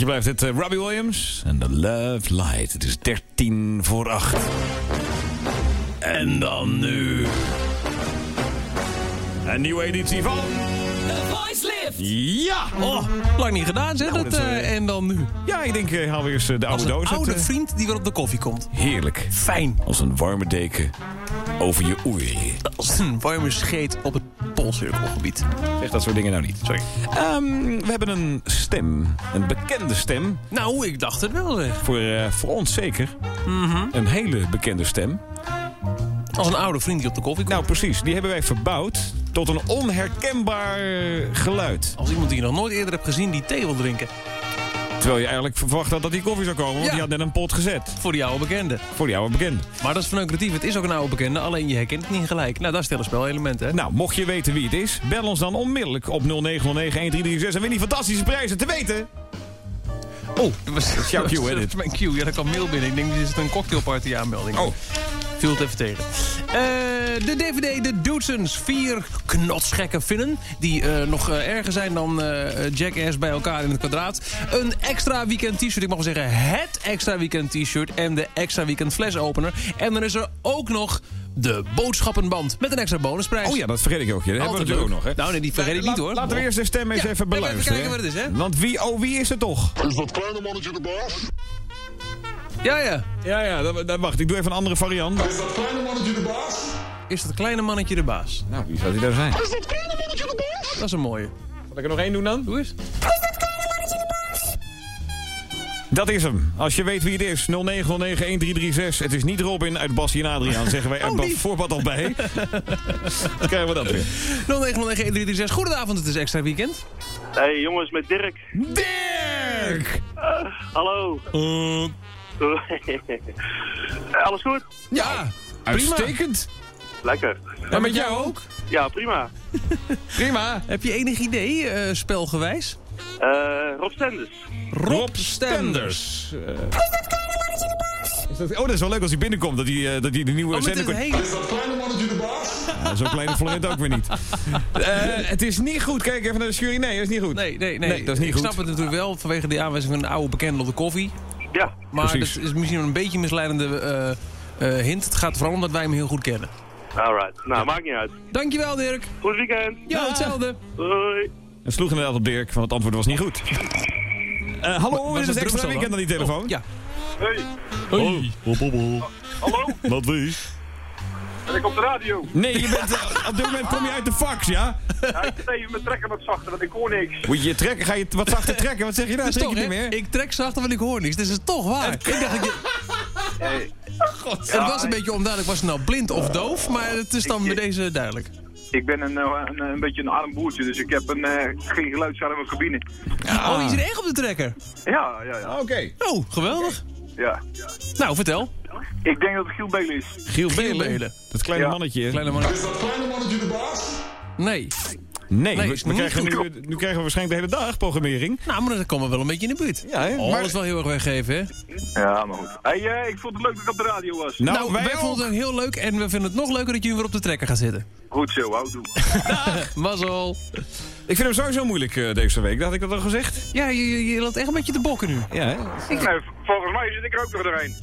Liedje blijft het. eh, Robbie Williams en The Love Light. Het is 13 voor 8. En dan nu... Een nieuwe editie van... The Voice Lift. Ja! Oh, lang niet gedaan, zeg. Nou, dat, dat, eh, eh, en dan nu. Ja, ik denk, uh, haal weer eens de Als oude een doos. oude Het, eh, vriend die weer op de koffie komt. Heerlijk. Fijn. Als een warme deken over je oei. Als een warme scheet op het Poolcirkelgebied. Zeg dat soort dingen nou niet. Sorry. Ehm, we hebben een stem. Een bekende stem. Nou, ik dacht het wel, zeg. Voor, eh, voor ons zeker. Mhm. Een hele bekende stem. Als een oude vriend die op de koffie komt. Nou, precies. Die hebben wij verbouwd tot een onherkenbaar geluid. Als iemand die je nog nooit eerder hebt gezien die thee wil drinken. Terwijl je eigenlijk verwacht had dat die koffie zou komen, want Ja. die had net een pot gezet. Voor die oude bekende. Voor die oude bekende. Maar dat is verneukeratief. Het is ook een oude bekende, alleen je herkent het niet gelijk. Nou, dat is stellen spelelementen, hè? Nou, mocht je weten wie het is, bel ons dan onmiddellijk op 0909-1336 en win die fantastische prijzen te weten. Oh, dat was, is jouw cue, hè, dat is mijn cue. Ja, daar kwam mail binnen. Ik denk, dit is een cocktailparty aanmelding. Oh. Viel het even tegen. Eh, de DVD The Dudesons. Vier knotsgekke vinnen. Die eh, nog eh, erger zijn dan eh, Jackass bij elkaar in het kwadraat. Een extra weekend t-shirt. Ik mag wel zeggen het extra weekend t-shirt. En de extra weekend flesopener. En dan is er ook nog de boodschappenband. Met een extra bonusprijs. Oh ja, dat vergeet ik ook. Ja. Dat hebben we Altijd natuurlijk ook nog. Hè? Nou, nee, die vergeet ik niet, hoor. Laten we eerst de stem eens Ja, even even beluisteren. kijken wat het is, hè? Want wie, oh, wie is het toch? Is dat kleine mannetje de baas? Ja, ja. Ja, ja, dat, dat- wacht. Ik doe even een andere variant. Is dat kleine mannetje de baas? Is dat kleine mannetje de baas? Nou, wie zou die daar zijn? Is dat kleine mannetje de baas? Dat is een mooie. Zal ik er nog één doen dan? Doe eens. Dat is hem. Als je weet wie het is, 0909-1336. Het is niet Robin uit Bassie en Adriaan, zeggen wij er Oh, niet. voorbaat al bij. Dan krijgen we dat weer. 0909-1336. Goedenavond, het is extra weekend. Hey jongens, met Dirk. Dirk! hallo. Uh. Alles goed? Ja, Uitstekend. Lekker. En met jou ook? Ja, prima. Prima. Heb je enig idee, eh, spelgewijs? Eh, Rob Stenders. Rob Stenders. Eh, is dat- oh, dat is wel leuk als hij binnenkomt, dat hij, dat hij de nieuwe Oh, zender... hele... Is dat kleine mannetje de baas? Ja, Zo'n kleine Florent ook weer niet. Eh, het is niet goed. Kijk even naar de jury. Nee, dat is niet goed. Nee, nee, nee. Nee, dat is niet ik goed. snap het natuurlijk wel vanwege de aanwijzing van een oude bekende op de koffie. Ja. Maar Precies. dat is misschien een beetje een misleidende eh, eh, hint. Het gaat vooral omdat wij hem heel goed kennen. Alright. Nou, maakt niet uit. Dankjewel, Dirk. Goed weekend. Ja, hetzelfde. Doei. En sloeg inderdaad op Dirk, want het antwoord was niet goed. Eh, hallo, is het extra weekend aan die telefoon. Oh, ja. Hey. Hoi. Hallo? Wat wie? Ben ik op de radio? Nee, je bent, eh, op dit moment kom je uit de fax, ja? Ja, ik even mijn trekker wat zachter, want ik hoor niks. Moet je je trekken? Ga je wat zachter trekken? Wat zeg je nou? Dat is Trek toch, je niet meer? Ik trek zachter, want ik hoor niks. Dit is toch waar. Ik dacht dat je... Hey. Het was een beetje onduidelijk, was het nou blind of doof? Maar het is dan bij deze duidelijk. Ik ben een, eh, een, een beetje een arm boertje, dus ik heb een, eh, geen geluidsarm in mijn cabine. Oh, je zit echt op de trekker. Ja, ja, ja. Oké. Oh, geweldig. Ja. Nou, vertel. Ik denk dat het Giel Belen is. Giel Belen. Belen. Dat kleine Ja. mannetje. Kleine man. Is dat kleine mannetje de baas? Nee. Nee, Nee, we, is we krijgen nu, nu krijgen we waarschijnlijk de hele dag programmering. Nou, maar dan komen we wel een beetje in de buurt. Ja, hè? Oh, Maar- dat is wel heel erg weggeven, hè? Ja, maar goed. Hey, eh, ik vond het leuk dat ik op de radio was. Nou, Nou, wij, vonden het heel leuk en we vinden het nog leuker dat jullie weer op de trekker gaat zitten. Goed zo, houdoe. Mazzel. Ik vind hem sowieso moeilijk eh, deze week. Had ik dat al gezegd? Ja, je, je, je loopt echt een beetje te bokken nu. Ja, hè? Nee, volgens mij zit ik er ook nog doorheen.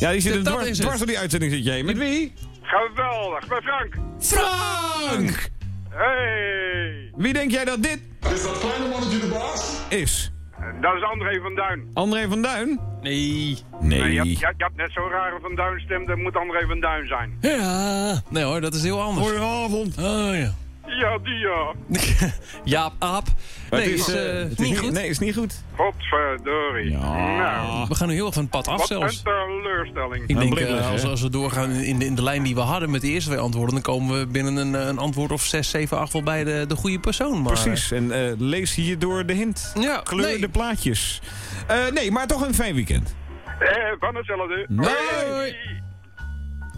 Ja, die zit er Dat dwars, dwars door die uitzending zit jij. Met wie? Geweldig, met Frank. Frank! Hey. Wie denk jij dat dit Is dat kleine mannetje de baas? is? Dat is André van Duin. André van Duin? Nee. Nee, Nee. je, hebt, je, hebt net zo'n rare van Duin stem, dat moet André van Duin zijn. Ja. Nee hoor, dat is heel anders. Goedenavond. Oh ja. Ja, die ja. Jaap, aap. Nee, het is, eh, eh, het niet goed. Nee, is niet goed. Godverdorie. Nou, We gaan nu heel erg van het pad af wat zelfs. een teleurstelling. Ik denk, eh, als, als we doorgaan in de, in de lijn die we hadden met de eerste twee antwoorden... dan komen we binnen een, een antwoord of 6, 7, 8 wel bij de, de goede persoon. Maar, Precies. En eh, lees hier door de hint. Ja, Kleur nee. de plaatjes. Eh, nee, maar toch een fijn weekend. Eh, van hetzelfde. Nee.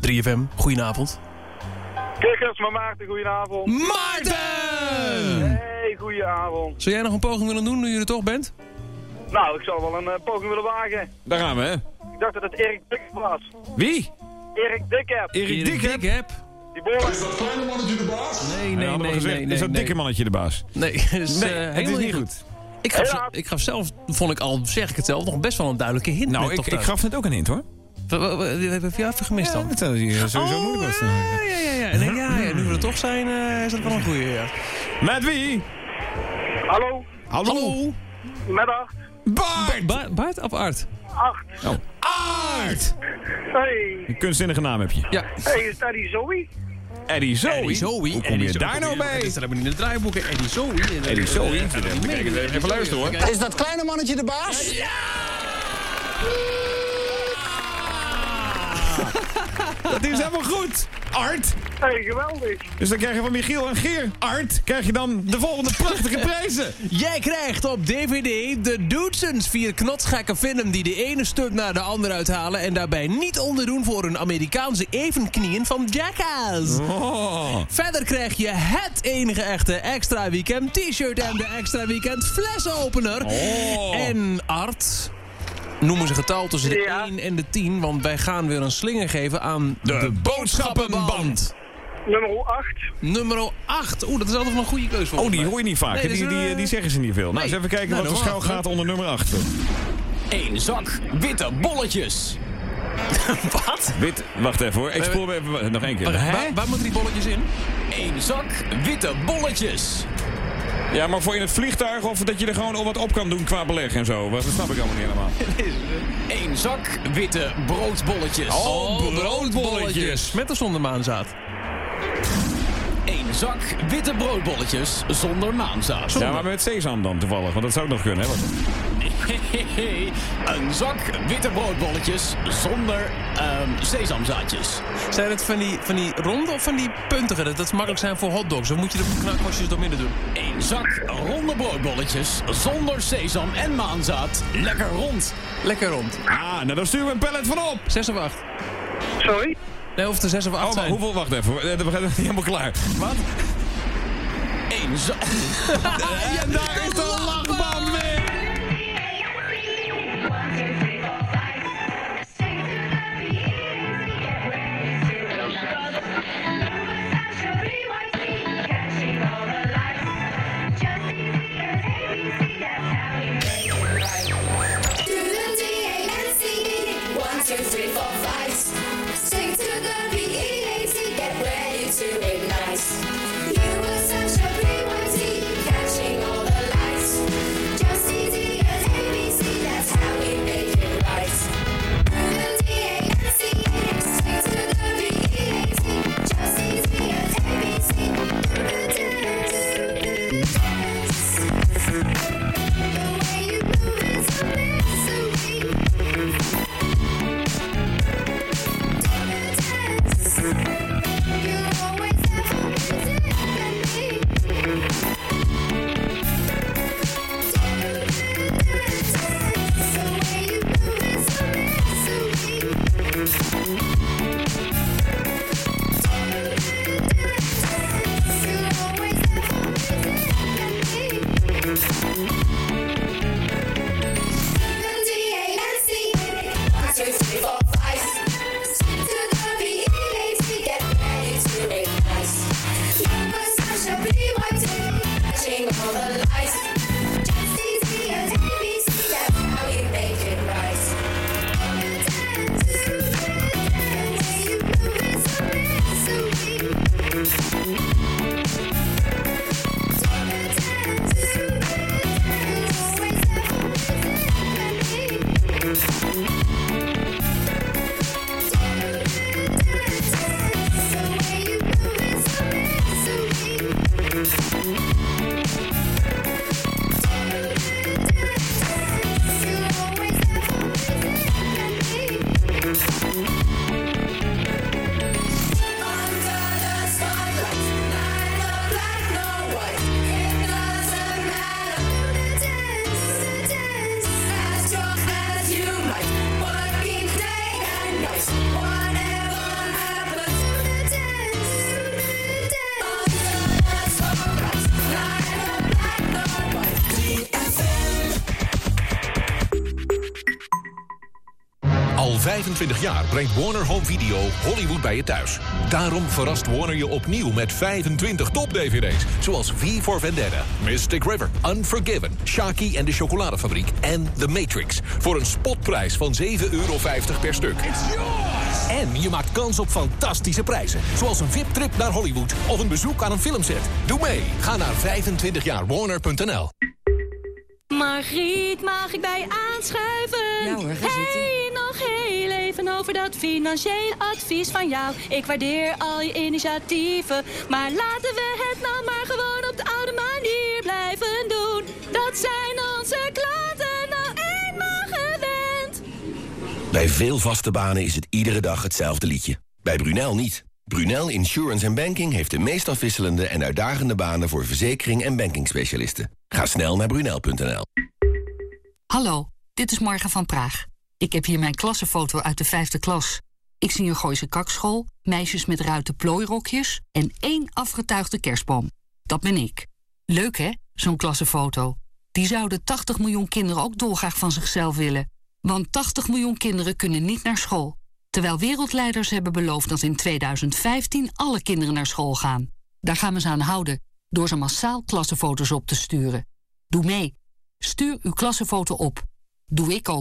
3FM, goedenavond. Kikkers, maar Maarten, goedenavond. Maarten! Hey, goedenavond. Zou jij nog een poging willen doen nu je er toch bent? Nou, ik zou wel een eh, poging willen wagen. Daar gaan we, hè? Ik dacht dat het Erik Dikker was. Wie? Erik Dikker. Erik Dikker? heb. Die boren. Is dat kleine mannetje de baas? Nee, Nee, nee, nee, gezegd, nee, Is dat nee. dikke mannetje de baas? Nee, dat is, Nee, eh, helemaal is niet goed. Ik gaf, ik gaf zelf, vond ik al, zeg ik het zelf, nog best wel een duidelijke hint. Nou, ik, ik gaf net ook een hint, hoor. Wat, wat, wat heb je even gemist dan? Ja, dat is hier sowieso oh, moeilijk was. ja, ja, ja, ja. Nee, ja, ja. Nu we er toch zijn, eh, is dat wel een goeie, ja. Met wie? Hallo, Hallo? Hallo? met acht. Bart! Ba Bart of Art? Acht. Oh. Aard! Hey. Een kunstzinnige naam heb je. Ja. Hey, is dat die Zoe? Eddie Zoe. Eddie Zoe. Hoe kom Eddie je Zoe. daar nou bij? Dat staat helemaal niet in de draaiboeken. Eddie Zoe. Eddie Zoe. Even, even luisteren, hoor. Is dat kleine mannetje de baas? Dat is helemaal goed. Art. Hey, geweldig. Dus dan krijg je van Michiel en Geer. Art, krijg je dan de volgende prachtige prijzen. Jij krijgt op DVD de Doodsons vier knotsgekke film die de ene stuk naar de andere uithalen en daarbij niet onderdoen voor een Amerikaanse evenknieën van Jackass. Oh. Verder krijg je het enige echte extra weekend t-shirt en de extra weekend flesopener. Oh. En Art, noemen ze getal tussen de Ja. 1 en de 10, want wij gaan weer een slinger geven aan de, boodschappenband. Nummer 8. Nummer 8. Oeh, dat is altijd wel een goede keuze voor Oh, die hoor je niet vaak. Nee, die, die, eh, die zeggen ze niet veel. Nou, nee. eens even kijken Nou, wat er schuil gaat onder nummer 8. Eén zak witte bolletjes. Wat? Wit, wacht even hoor. Ik spoel hem even, nog één keer. Waar, waar, waar moeten die bolletjes in? Eén zak witte bolletjes. Ja, maar voor in het vliegtuig of dat je er gewoon wat op kan doen qua beleg en zo. Dat snap ik allemaal niet helemaal. Eén zak witte broodbolletjes. Oh, broodbolletjes. Met of zonder maanzaad? Zak witte broodbolletjes zonder maanzaad. Ja, maar met sesam dan toevallig. Want dat zou ook nog kunnen, hè? Een zak witte broodbolletjes zonder ehm, sesamzaadjes. Zijn het van die, van die ronde of van die puntige? Dat dat makkelijk zijn voor hotdogs. Of moet je de knakworstjes door midden doen? Een zak ronde broodbolletjes zonder sesam en maanzaad. Lekker rond. Lekker rond. Ah, nou dan sturen we een pallet van op. Zes of acht? Sorry? Nee, of er zes of acht Oh, maar zijn. hoeveel? Wacht even. Eh, We zijn nog niet helemaal klaar. Wat? Eén zak... en daar is de lachband 25 jaar brengt Warner Home Video Hollywood bij je thuis. Daarom verrast Warner je opnieuw met 25 top-dvd's. Zoals V for Vendetta, Mystic River, Unforgiven, Shaki en de Chocoladefabriek en The Matrix. Voor een spotprijs van 7,50 euro per stuk. En je maakt kans op fantastische prijzen. Zoals een VIP-trip naar Hollywood of een bezoek aan een filmset. Doe mee. Ga naar 25jaarwarner.nl. Margriet, mag ik bij je aanschuiven? Ja hoor, ga hey, even over dat financiële advies van jou. Ik waardeer al je initiatieven, maar laten we het nou maar gewoon op de oude manier blijven doen. Dat zijn onze klanten nou eenmaal gewend. Bij veel vaste banen is het iedere dag hetzelfde liedje. Bij Brunel niet. Brunel Insurance and Banking heeft de meest afwisselende en uitdagende banen voor verzekering en bankingspecialisten. Ga snel naar brunel.nl. Hallo, dit is Morgen van Praag. Ik heb hier mijn klassenfoto uit de vijfde klas. Ik zie een Gooise kakschool, meisjes met ruiten plooirokjes... en één afgetuigde kerstboom. Dat ben ik. Leuk hè, zo'n klassenfoto. Die zouden 80 miljoen kinderen ook dolgraag van zichzelf willen. Want 80 miljoen kinderen kunnen niet naar school. Terwijl wereldleiders hebben beloofd dat in 2015 alle kinderen naar school gaan. Daar gaan we ze aan houden, door ze massaal klassenfoto's op te sturen. Doe mee. Stuur uw klassenfoto op. Doe ik ook.